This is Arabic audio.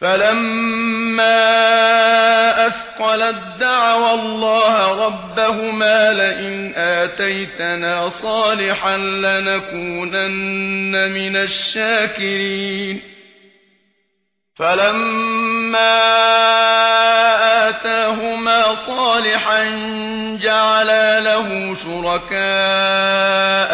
فَلَمَّا أَثْقَلَت الدَّعْوَى اللَّهَ رَبَّهُمَا لَئِنْ آتَيْتَنَا صَالِحًا لَّنَكُونَنَّ مِنَ الشَّاكِرِينَ فَلَمَّا آتَاهُمَا صَالِحًا جَعَلَا لَهُ شُرَكَاءَ